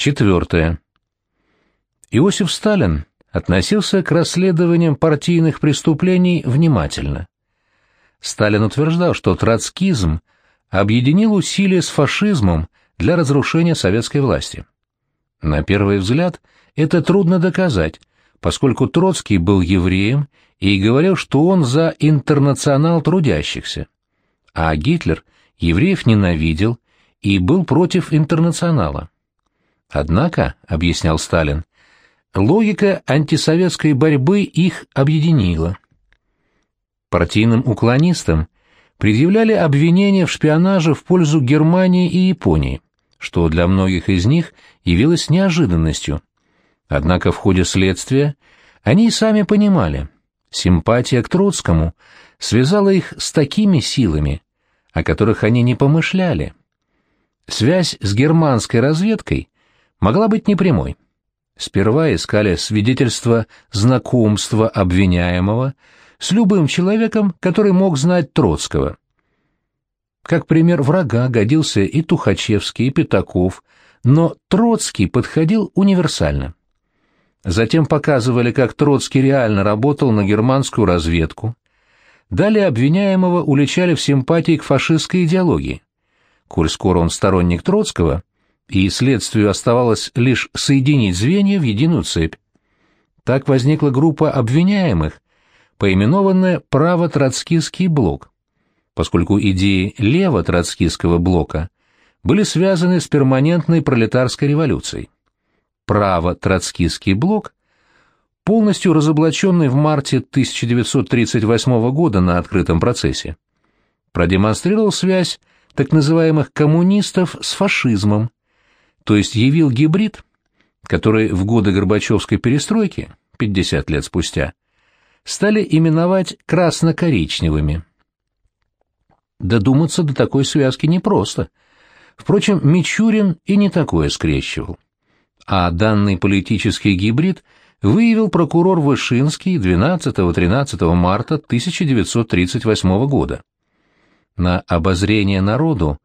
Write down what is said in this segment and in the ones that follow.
Четвертое. Иосиф Сталин относился к расследованиям партийных преступлений внимательно. Сталин утверждал, что троцкизм объединил усилия с фашизмом для разрушения советской власти. На первый взгляд это трудно доказать, поскольку Троцкий был евреем и говорил, что он за интернационал трудящихся. А Гитлер евреев ненавидел и был против интернационала. Однако, объяснял Сталин, логика антисоветской борьбы их объединила. Партийным уклонистам предъявляли обвинения в шпионаже в пользу Германии и Японии, что для многих из них явилось неожиданностью. Однако в ходе следствия они и сами понимали, симпатия к Троцкому связала их с такими силами, о которых они не помышляли. Связь с германской разведкой могла быть непрямой. Сперва искали свидетельства знакомства обвиняемого с любым человеком, который мог знать Троцкого. Как пример врага годился и Тухачевский, и Пятаков, но Троцкий подходил универсально. Затем показывали, как Троцкий реально работал на германскую разведку. Далее обвиняемого уличали в симпатии к фашистской идеологии. Коль скоро он сторонник Троцкого, и следствию оставалось лишь соединить звенья в единую цепь. Так возникла группа обвиняемых, поименованная «Право-троцкистский блок», поскольку идеи лево-троцкистского блока были связаны с перманентной пролетарской революцией. Право-троцкистский блок, полностью разоблаченный в марте 1938 года на открытом процессе, продемонстрировал связь так называемых коммунистов с фашизмом, то есть явил гибрид, который в годы Горбачевской перестройки, 50 лет спустя, стали именовать красно-коричневыми. Додуматься до такой связки непросто. Впрочем, Мичурин и не такое скрещивал. А данный политический гибрид выявил прокурор Вышинский 12-13 марта 1938 года. На обозрение народу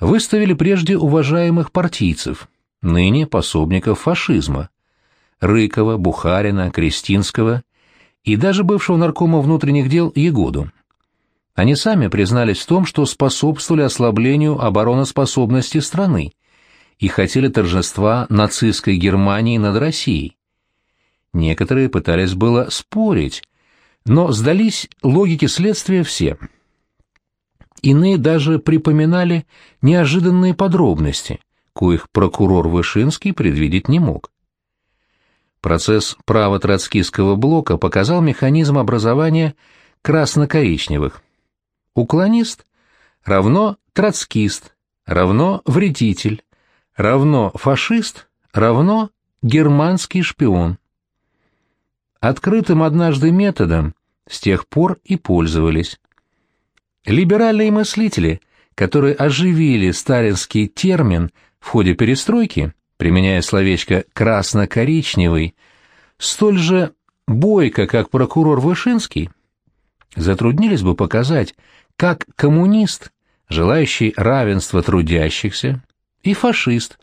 выставили прежде уважаемых партийцев, ныне пособников фашизма, Рыкова, Бухарина, Крестинского и даже бывшего наркома внутренних дел Егоду. Они сами признались в том, что способствовали ослаблению обороноспособности страны и хотели торжества нацистской Германии над Россией. Некоторые пытались было спорить, но сдались логике следствия все – Иные даже припоминали неожиданные подробности, коих прокурор Вышинский предвидеть не мог. Процесс право-троцкистского блока показал механизм образования красно-коричневых. Уклонист равно троцкист, равно вредитель, равно фашист, равно германский шпион. Открытым однажды методом с тех пор и пользовались. Либеральные мыслители, которые оживили сталинский термин в ходе перестройки, применяя словечко «красно-коричневый», столь же бойко, как прокурор Вышинский, затруднились бы показать, как коммунист, желающий равенства трудящихся, и фашист,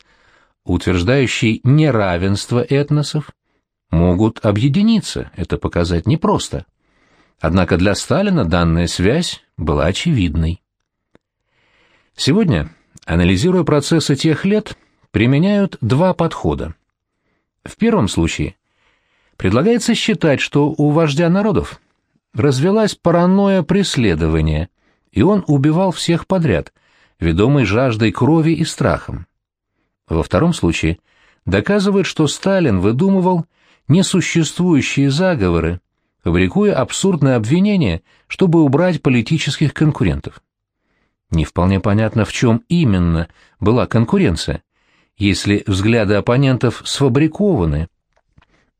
утверждающий неравенство этносов, могут объединиться, это показать непросто. Однако для Сталина данная связь была очевидной. Сегодня, анализируя процессы тех лет, применяют два подхода. В первом случае предлагается считать, что у вождя народов развелась паранойя преследования, и он убивал всех подряд, ведомый жаждой крови и страхом. Во втором случае доказывает, что Сталин выдумывал несуществующие заговоры, фабрикуя абсурдное обвинение, чтобы убрать политических конкурентов. Не вполне понятно, в чем именно была конкуренция, если взгляды оппонентов сфабрикованы.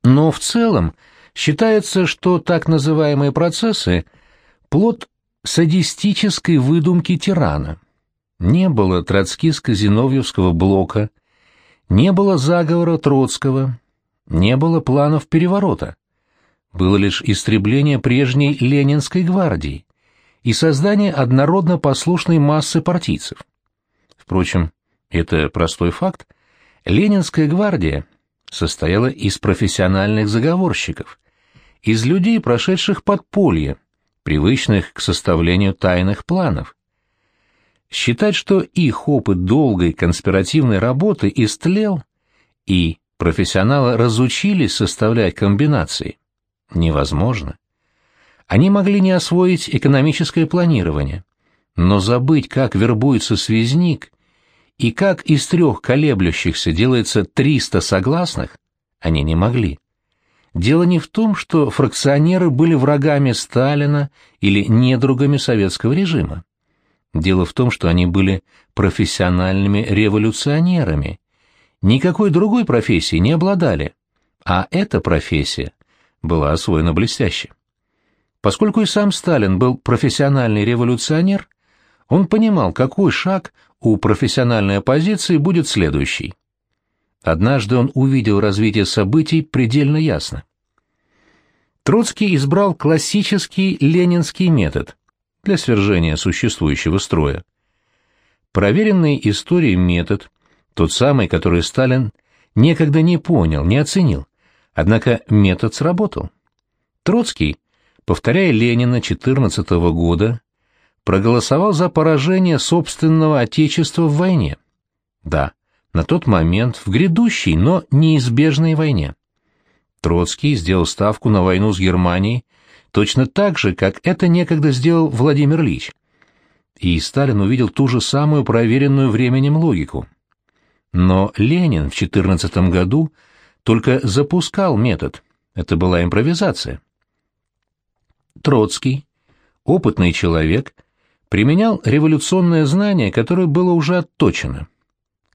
Но в целом считается, что так называемые процессы – плод садистической выдумки тирана. Не было троцкистско-зиновьевского блока, не было заговора Троцкого, не было планов переворота было лишь истребление прежней Ленинской гвардии и создание однородно послушной массы партийцев. Впрочем, это простой факт Ленинская гвардия состояла из профессиональных заговорщиков, из людей, прошедших подполье, привычных к составлению тайных планов. Считать, что их опыт долгой конспиративной работы истлел, и профессионалы разучились составлять комбинации, невозможно. Они могли не освоить экономическое планирование, но забыть, как вербуется связник и как из трех колеблющихся делается 300 согласных, они не могли. Дело не в том, что фракционеры были врагами Сталина или недругами советского режима. Дело в том, что они были профессиональными революционерами, никакой другой профессии не обладали, а эта профессия была освоена блестяще. Поскольку и сам Сталин был профессиональный революционер, он понимал, какой шаг у профессиональной оппозиции будет следующий. Однажды он увидел развитие событий предельно ясно. Троцкий избрал классический ленинский метод для свержения существующего строя. Проверенный историей метод, тот самый, который Сталин некогда не понял, не оценил, однако метод сработал. Троцкий, повторяя Ленина 14 -го года, проголосовал за поражение собственного отечества в войне. Да, на тот момент в грядущей, но неизбежной войне. Троцкий сделал ставку на войну с Германией точно так же, как это некогда сделал Владимир Ильич. И Сталин увидел ту же самую проверенную временем логику. Но Ленин в 14 году только запускал метод. Это была импровизация. Троцкий, опытный человек, применял революционное знание, которое было уже отточено.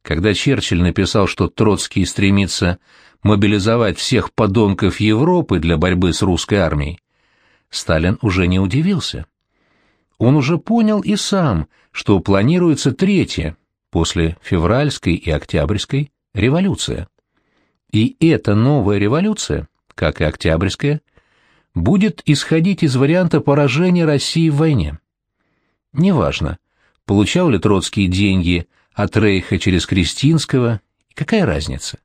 Когда Черчилль написал, что Троцкий стремится мобилизовать всех подонков Европы для борьбы с русской армией, Сталин уже не удивился. Он уже понял и сам, что планируется третья, после февральской и октябрьской, революция. И эта новая революция, как и октябрьская, будет исходить из варианта поражения России в войне. Неважно, получал ли Троцкий деньги от Рейха через Кристинского, какая разница?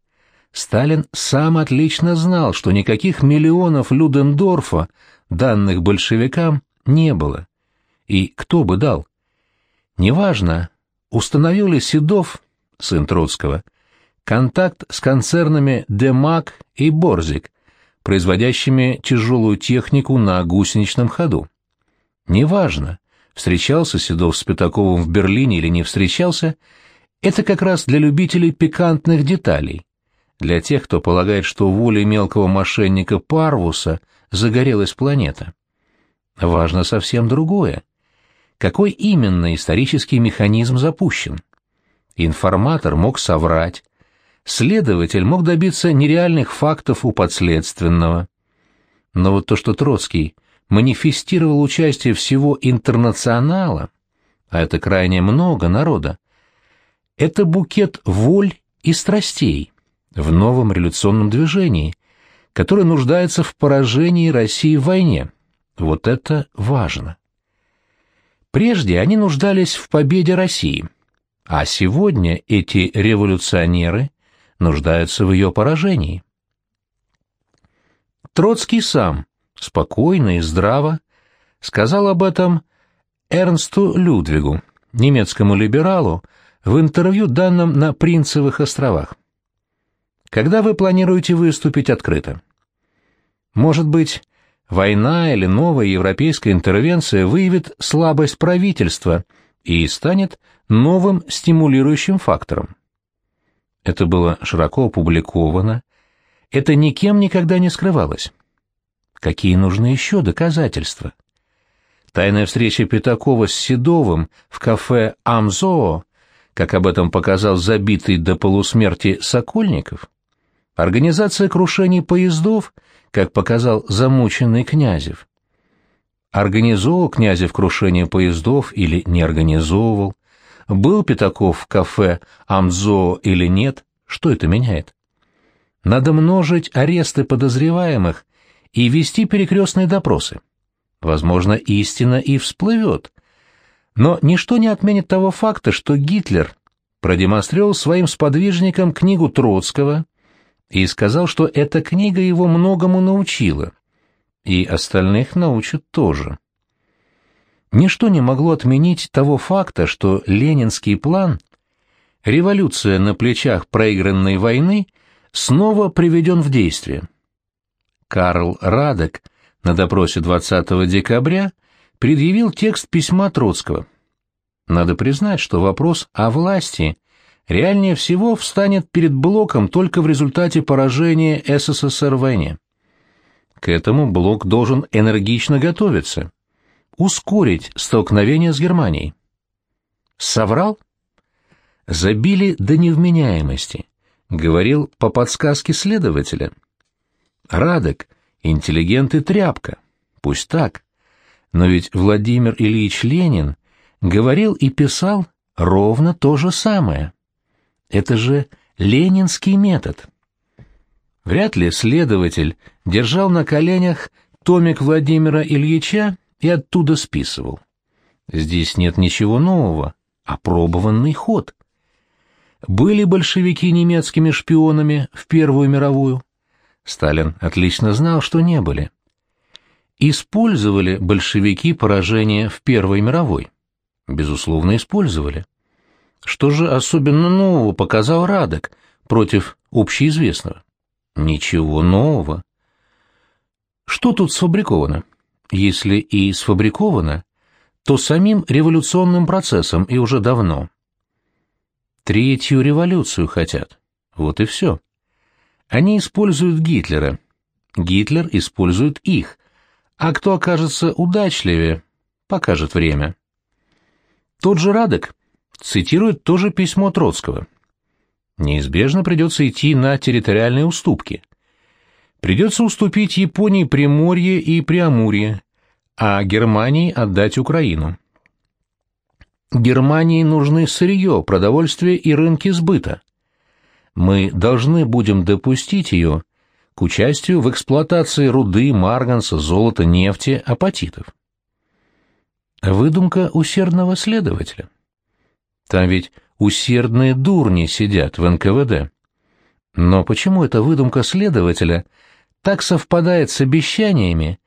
Сталин сам отлично знал, что никаких миллионов Людендорфа, данных большевикам, не было. И кто бы дал? Неважно, установил ли Седов, сын Троцкого, контакт с концернами Демак и Борзик, производящими тяжелую технику на гусеничном ходу. Неважно, встречался Седов с Пятаковым в Берлине или не встречался, это как раз для любителей пикантных деталей, для тех, кто полагает, что волей мелкого мошенника Парвуса загорелась планета. Важно совсем другое. Какой именно исторический механизм запущен? Информатор мог соврать, следователь мог добиться нереальных фактов у подследственного. Но вот то, что Троцкий манифестировал участие всего интернационала, а это крайне много народа, это букет воль и страстей в новом революционном движении, которое нуждается в поражении России в войне. Вот это важно. Прежде они нуждались в победе России, а сегодня эти революционеры нуждаются в ее поражении. Троцкий сам, спокойно и здраво, сказал об этом Эрнсту Людвигу, немецкому либералу, в интервью, данном на Принцевых островах. Когда вы планируете выступить открыто? Может быть, война или новая европейская интервенция выявит слабость правительства и станет новым стимулирующим фактором. Это было широко опубликовано, это никем никогда не скрывалось. Какие нужны еще доказательства? Тайная встреча Пятакова с Седовым в кафе «Амзоо» как об этом показал забитый до полусмерти Сокольников, организация крушений поездов, как показал замученный Князев. Организовал Князев крушение поездов или не организовывал, был Пятаков в кафе Амзо или нет, что это меняет? Надо множить аресты подозреваемых и вести перекрестные допросы. Возможно, истина и всплывет, но ничто не отменит того факта, что Гитлер продемонстрировал своим сподвижникам книгу Троцкого и сказал, что эта книга его многому научила, и остальных научит тоже. Ничто не могло отменить того факта, что ленинский план, революция на плечах проигранной войны, снова приведен в действие. Карл Радек на допросе 20 декабря предъявил текст письма Троцкого. Надо признать, что вопрос о власти реальнее всего встанет перед Блоком только в результате поражения СССР в войне. К этому Блок должен энергично готовиться, ускорить столкновение с Германией. Соврал? Забили до невменяемости, говорил по подсказке следователя. Радок, интеллигент и тряпка. Пусть так. Но ведь Владимир Ильич Ленин говорил и писал ровно то же самое. Это же ленинский метод. Вряд ли следователь держал на коленях томик Владимира Ильича и оттуда списывал. Здесь нет ничего нового, опробованный ход. Были большевики немецкими шпионами в Первую мировую? Сталин отлично знал, что не были. Использовали большевики поражение в Первой мировой? Безусловно, использовали. Что же особенно нового показал Радок против общеизвестного? Ничего нового. Что тут сфабриковано? Если и сфабриковано, то самим революционным процессом и уже давно. Третью революцию хотят. Вот и все. Они используют Гитлера. Гитлер использует их. А кто окажется удачливее, покажет время. Тот же Радек цитирует тоже письмо Троцкого. Неизбежно придется идти на территориальные уступки. Придется уступить Японии Приморье и Преамурье, а Германии отдать Украину. Германии нужны сырье, продовольствие и рынки сбыта мы должны будем допустить ее к участию в эксплуатации руды, марганца, золота, нефти, апатитов. Выдумка усердного следователя. Там ведь усердные дурни сидят в НКВД. Но почему эта выдумка следователя так совпадает с обещаниями,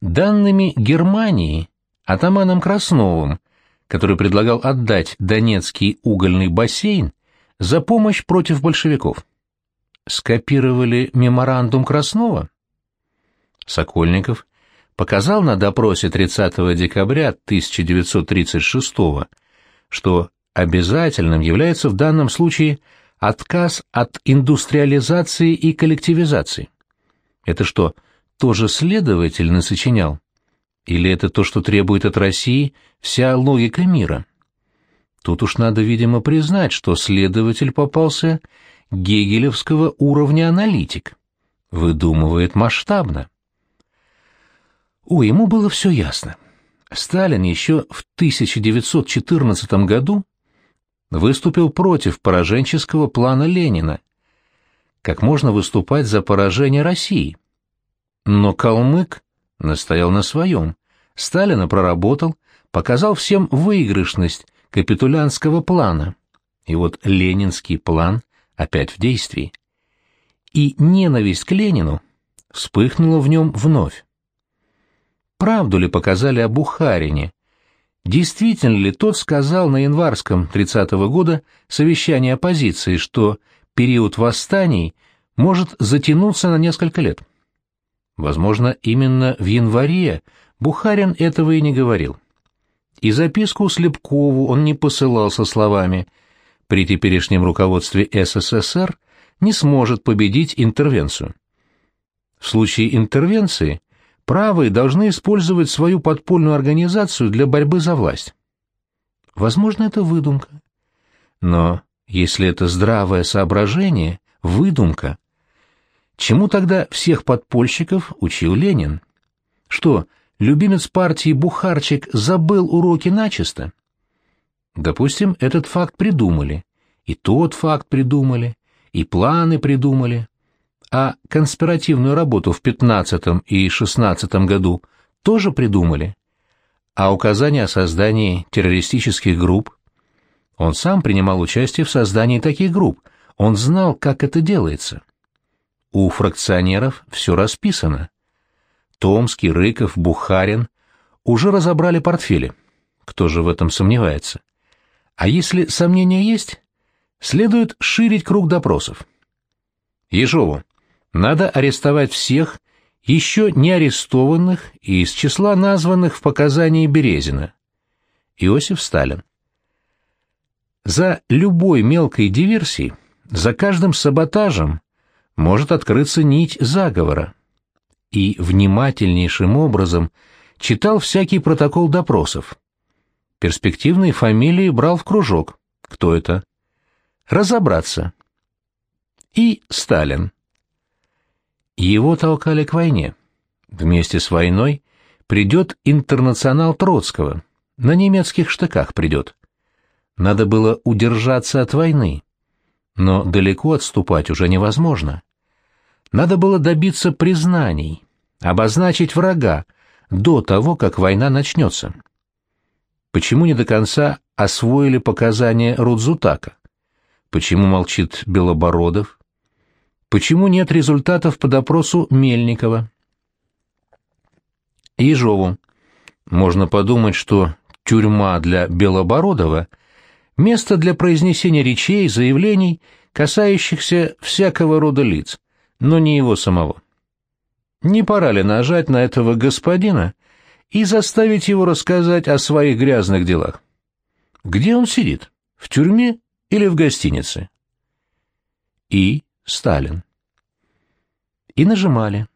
данными Германии атаманом Красновым, который предлагал отдать Донецкий угольный бассейн за помощь против большевиков. Скопировали меморандум Краснова? Сокольников показал на допросе 30 декабря 1936 что обязательным является в данном случае отказ от индустриализации и коллективизации. Это что, тоже следователь насочинял? Или это то, что требует от России вся логика мира? Тут уж надо, видимо, признать, что следователь попался гегелевского уровня аналитик. Выдумывает масштабно. О, ему было все ясно. Сталин еще в 1914 году выступил против пораженческого плана Ленина. Как можно выступать за поражение России? Но Калмык настоял на своем. Сталина проработал, показал всем выигрышность капитулянского плана. И вот ленинский план опять в действии. И ненависть к Ленину вспыхнула в нем вновь. Правду ли показали о Бухарине? Действительно ли тот сказал на январском 30-го года совещании оппозиции, что период восстаний может затянуться на несколько лет? Возможно, именно в январе Бухарин этого и не говорил. И записку Слепкову он не посылал со словами «При теперешнем руководстве СССР не сможет победить интервенцию». В случае интервенции правые должны использовать свою подпольную организацию для борьбы за власть. Возможно, это выдумка. Но если это здравое соображение, выдумка, чему тогда всех подпольщиков учил Ленин? Что, любимец партии Бухарчик забыл уроки начисто? Допустим, этот факт придумали, и тот факт придумали, и планы придумали, а конспиративную работу в 15 и 16 году тоже придумали, а указания о создании террористических групп, Он сам принимал участие в создании таких групп, он знал, как это делается. У фракционеров все расписано. Томский, Рыков, Бухарин уже разобрали портфели. Кто же в этом сомневается? А если сомнения есть, следует ширить круг допросов. Ежову, надо арестовать всех, еще не арестованных и из числа названных в показании Березина. Иосиф Сталин. За любой мелкой диверсией, за каждым саботажем может открыться нить заговора. И внимательнейшим образом читал всякий протокол допросов. Перспективные фамилии брал в кружок. Кто это? Разобраться. И Сталин. Его толкали к войне. Вместе с войной придет интернационал Троцкого. На немецких штыках придет. Надо было удержаться от войны. Но далеко отступать уже невозможно. Надо было добиться признаний, обозначить врага до того, как война начнется. Почему не до конца освоили показания Рудзутака? Почему молчит Белобородов? Почему нет результатов по допросу Мельникова? Ежову. Можно подумать, что тюрьма для Белобородова — место для произнесения речей, заявлений, касающихся всякого рода лиц, но не его самого. Не пора ли нажать на этого господина и заставить его рассказать о своих грязных делах? Где он сидит? В тюрьме или в гостинице? И Сталин. И нажимали,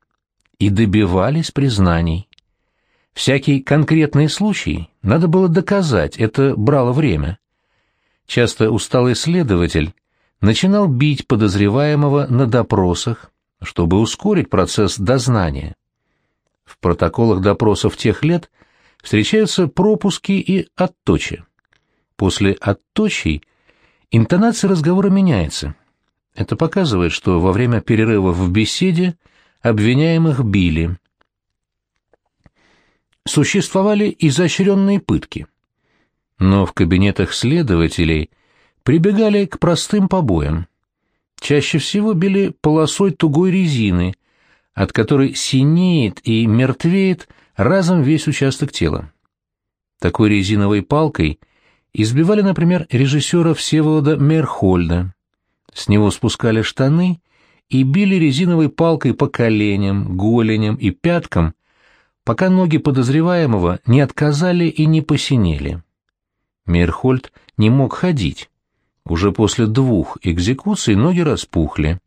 и добивались признаний. Всякий конкретный случай надо было доказать, это брало время. Часто усталый следователь начинал бить подозреваемого на допросах, чтобы ускорить процесс дознания. В протоколах допросов тех лет встречаются пропуски и отточи. После отточий интонация разговора меняется, это показывает, что во время перерывов в беседе обвиняемых били. Существовали изощренные пытки. Но в кабинетах следователей прибегали к простым побоям. Чаще всего били полосой тугой резины, от которой синеет и мертвеет разом весь участок тела. Такой резиновой палкой избивали, например, режиссера Всеволода Мерхольда. С него спускали штаны и били резиновой палкой по коленям, голеням и пяткам, пока ноги подозреваемого не отказали и не посинели. Мейерхольд не мог ходить. Уже после двух экзекуций ноги распухли.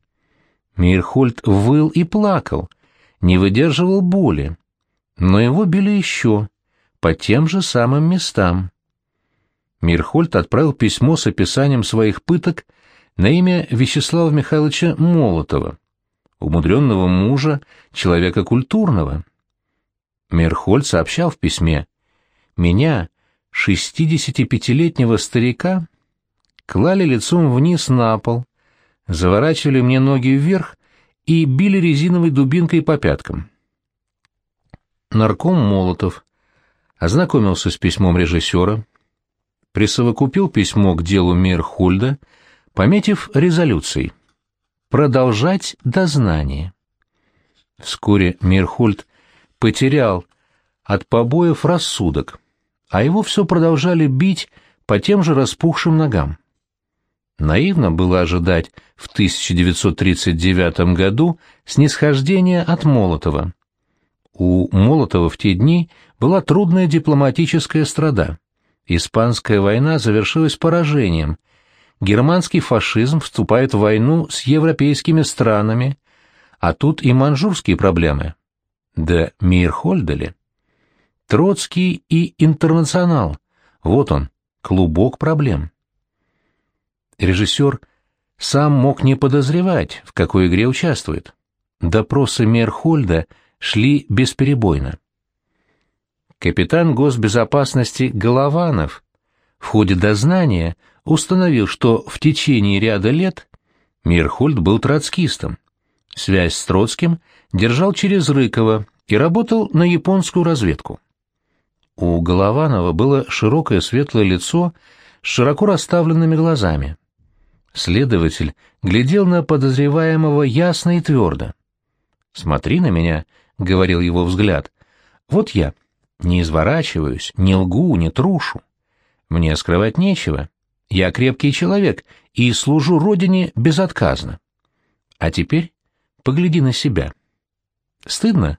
Мейерхольд выл и плакал, не выдерживал боли. Но его били еще, по тем же самым местам. Мирхольд отправил письмо с описанием своих пыток на имя Вячеслава Михайловича Молотова, умудренного мужа, человека культурного. Мерхольд сообщал в письме, «Меня, 65-летнего старика, клали лицом вниз на пол, заворачивали мне ноги вверх и били резиновой дубинкой по пяткам». Нарком Молотов ознакомился с письмом режиссера, присовокупил письмо к делу Мейерхольда пометив резолюцией «Продолжать дознание». Вскоре Мирхольд потерял от побоев рассудок, а его все продолжали бить по тем же распухшим ногам. Наивно было ожидать в 1939 году снисхождения от Молотова. У Молотова в те дни была трудная дипломатическая страда. Испанская война завершилась поражением – германский фашизм вступает в войну с европейскими странами, а тут и манжурские проблемы. Да Мейерхольда Троцкий и Интернационал. Вот он, клубок проблем. Режиссер сам мог не подозревать, в какой игре участвует. Допросы Мейерхольда шли бесперебойно. Капитан госбезопасности Голованов в ходе дознания установил, что в течение ряда лет Мирхольд был троцкистом. Связь с Троцким держал через Рыкова и работал на японскую разведку. У Голованова было широкое светлое лицо с широко расставленными глазами. Следователь глядел на подозреваемого ясно и твердо. «Смотри на меня», — говорил его взгляд. «Вот я. Не изворачиваюсь, не лгу, не трушу. Мне скрывать нечего. Я крепкий человек и служу родине безотказно. А теперь погляди на себя. Стыдно?»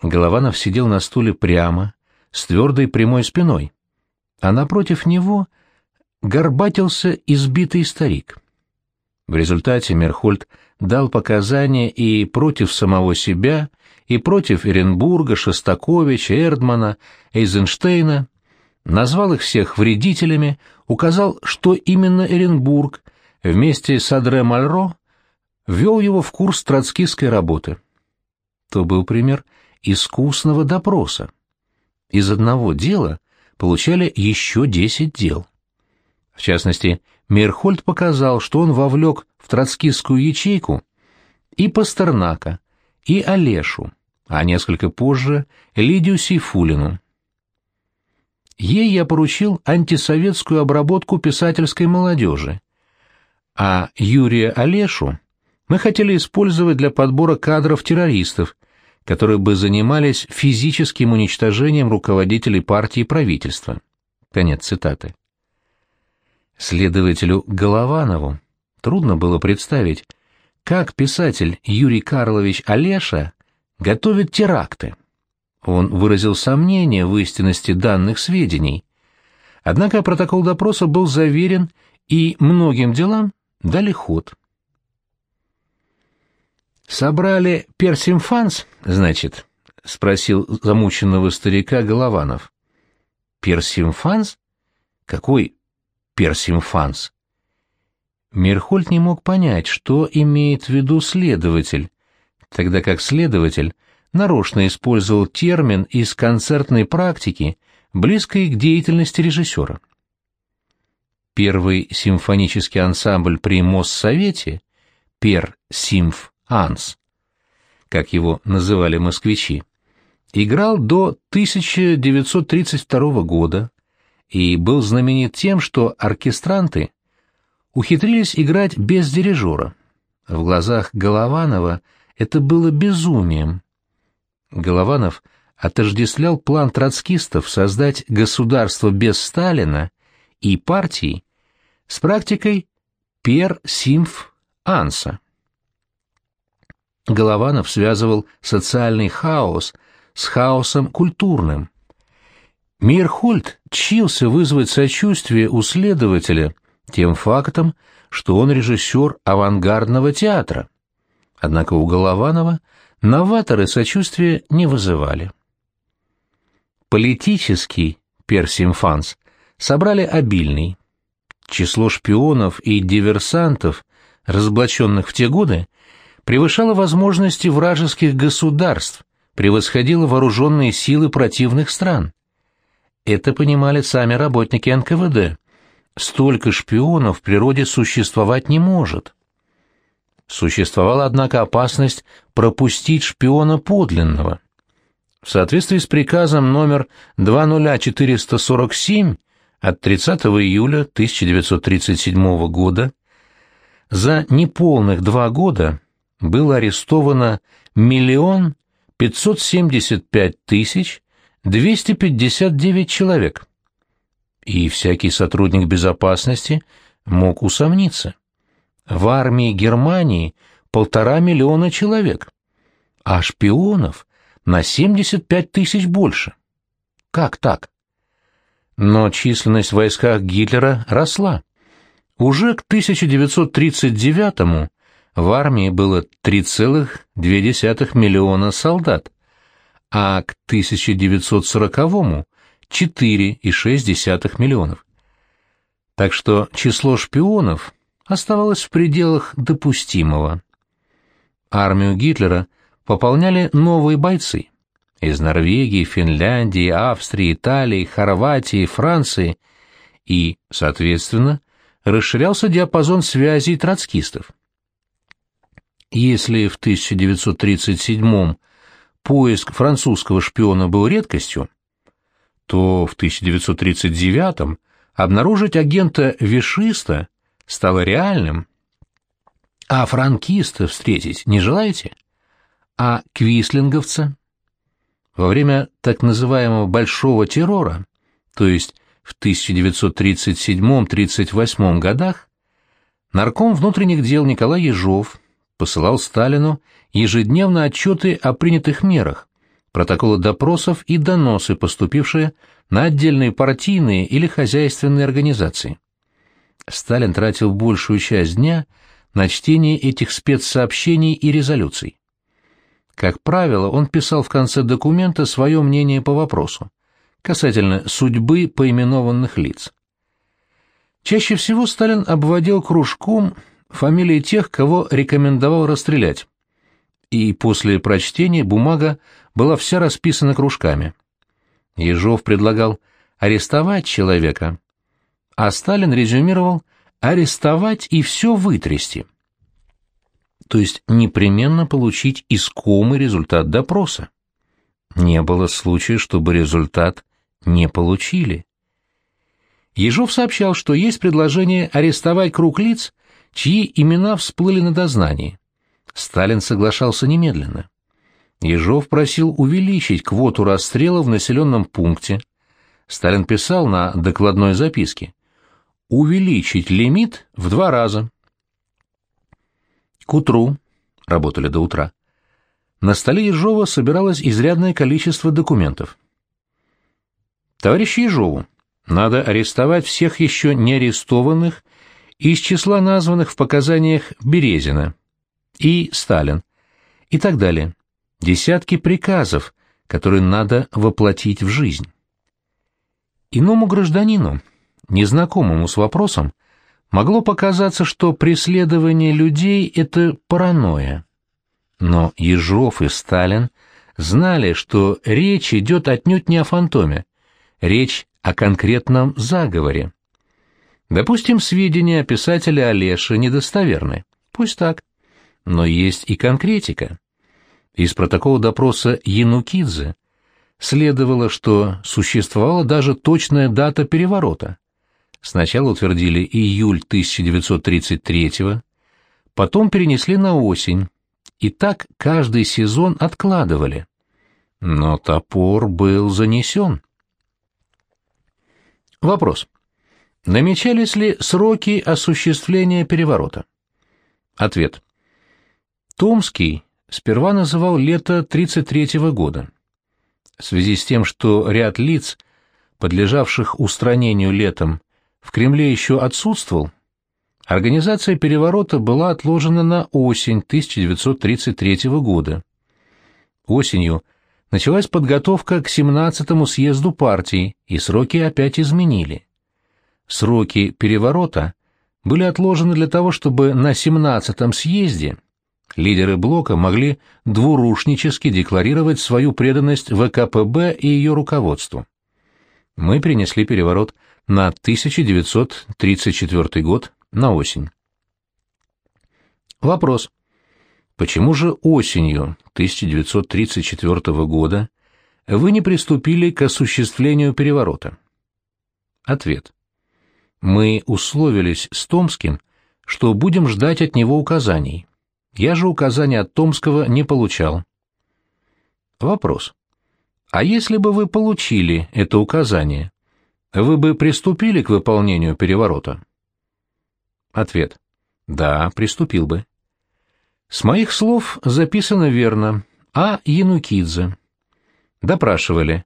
Голованов сидел на стуле прямо, с твердой прямой спиной, а напротив него горбатился избитый старик. В результате Мерхольд дал показания и против самого себя, и против Эренбурга, Шостаковича, Эрдмана, Эйзенштейна, назвал их всех вредителями, указал, что именно Эренбург вместе с Адре Мальро ввел его в курс троцкистской работы. То был пример искусного допроса. Из одного дела получали еще десять дел. В частности, Мейрхольд показал, что он вовлек в троцкистскую ячейку и Пастернака, и Олешу, а несколько позже Лидию Сейфулину. Ей я поручил антисоветскую обработку писательской молодежи, а Юрия Олешу мы хотели использовать для подбора кадров террористов, которые бы занимались физическим уничтожением руководителей партии и правительства. Конец цитаты. Следователю Голованову трудно было представить, как писатель Юрий Карлович Олеша готовит теракты. Он выразил сомнение в истинности данных сведений. Однако протокол допроса был заверен, и многим делам дали ход. «Собрали персимфанс, значит?» — спросил замученного старика Голованов. «Персимфанс? Какой персимфанс. Мирхольд не мог понять, что имеет в виду следователь, тогда как следователь нарочно использовал термин из концертной практики, близкой к деятельности режиссера. Первый симфонический ансамбль при Моссовете, Пер Симф Анс, как его называли москвичи, играл до 1932 года, и был знаменит тем, что оркестранты ухитрились играть без дирижера. В глазах Голованова это было безумием. Голованов отождествлял план троцкистов создать государство без Сталина и партии с практикой Пер Симф Анса. Голованов связывал социальный хаос с хаосом культурным. Мирхольд чился вызвать сочувствие у следователя тем фактом, что он режиссер авангардного театра. Однако у Голованова новаторы сочувствия не вызывали. Политический персимфанс собрали обильный. Число шпионов и диверсантов, разоблаченных в те годы, превышало возможности вражеских государств, превосходило вооруженные силы противных стран. Это понимали сами работники НКВД. Столько шпионов в природе существовать не может. Существовала, однако, опасность пропустить шпиона подлинного. В соответствии с приказом номер 20447 от 30 июля 1937 года за неполных два года было арестовано миллион пятьсот семьдесят пять тысяч 259 человек. И всякий сотрудник безопасности мог усомниться. В армии Германии полтора миллиона человек, а шпионов на 75 тысяч больше. Как так? Но численность в войсках Гитлера росла. Уже к 1939 в армии было 3,2 миллиона солдат а к 1940-му 4,6 миллионов. Так что число шпионов оставалось в пределах допустимого. Армию Гитлера пополняли новые бойцы из Норвегии, Финляндии, Австрии, Италии, Хорватии, Франции и, соответственно, расширялся диапазон связей троцкистов. Если в 1937 поиск французского шпиона был редкостью, то в 1939-м обнаружить агента-вишиста стало реальным. А франкиста встретить не желаете? А квислинговца? Во время так называемого «большого террора», то есть в 1937-38 годах, нарком внутренних дел Николай Ежов посылал Сталину ежедневно отчеты о принятых мерах, протоколы допросов и доносы, поступившие на отдельные партийные или хозяйственные организации. Сталин тратил большую часть дня на чтение этих спецсообщений и резолюций. Как правило, он писал в конце документа свое мнение по вопросу, касательно судьбы поименованных лиц. Чаще всего Сталин обводил кружком фамилии тех, кого рекомендовал расстрелять, и после прочтения бумага была вся расписана кружками. Ежов предлагал арестовать человека, а Сталин резюмировал арестовать и все вытрясти. То есть непременно получить искомый результат допроса. Не было случая, чтобы результат не получили. Ежов сообщал, что есть предложение арестовать круг лиц, чьи имена всплыли на дознании. Сталин соглашался немедленно. Ежов просил увеличить квоту расстрела в населенном пункте. Сталин писал на докладной записке «Увеличить лимит в два раза». К утру, работали до утра, на столе Ежова собиралось изрядное количество документов. Товарищ Ежову, надо арестовать всех еще не арестованных из числа названных в показаниях Березина и Сталин и так далее десятки приказов, которые надо воплотить в жизнь. Иному гражданину, незнакомому с вопросом, могло показаться, что преследование людей — это паранойя. Но Ежов и Сталин знали, что речь идет отнюдь не о фантоме, речь о конкретном заговоре. Допустим, сведения о писателе Олеше недостоверны. Пусть так. Но есть и конкретика. Из протокола допроса Янукидзе следовало, что существовала даже точная дата переворота. Сначала утвердили июль 1933 потом перенесли на осень, и так каждый сезон откладывали. Но топор был занесен. Вопрос. Намечались ли сроки осуществления переворота? Ответ. Томский сперва называл лето 33-го года. В связи с тем, что ряд лиц, подлежавших устранению летом, в Кремле еще отсутствовал, организация переворота была отложена на осень 1933 года. Осенью началась подготовка к 17-му съезду партии, и сроки опять изменили. Сроки переворота были отложены для того, чтобы на 17-м съезде лидеры блока могли двурушнически декларировать свою преданность ВКПБ и ее руководству. Мы принесли переворот на 1934 год, на осень. Вопрос. Почему же осенью 1934 года вы не приступили к осуществлению переворота? Ответ. Мы условились с Томским, что будем ждать от него указаний. Я же указания от Томского не получал. Вопрос. А если бы вы получили это указание, вы бы приступили к выполнению переворота? Ответ. Да, приступил бы. С моих слов записано верно. А. Янукидзе. Допрашивали.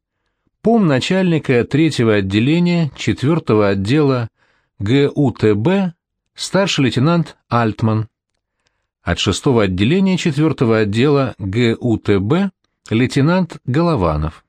Пом начальника третьего отделения четвертого отдела ГУТБ старший лейтенант Альтман от шестого отделения четвертого отдела ГУТБ лейтенант Голованов.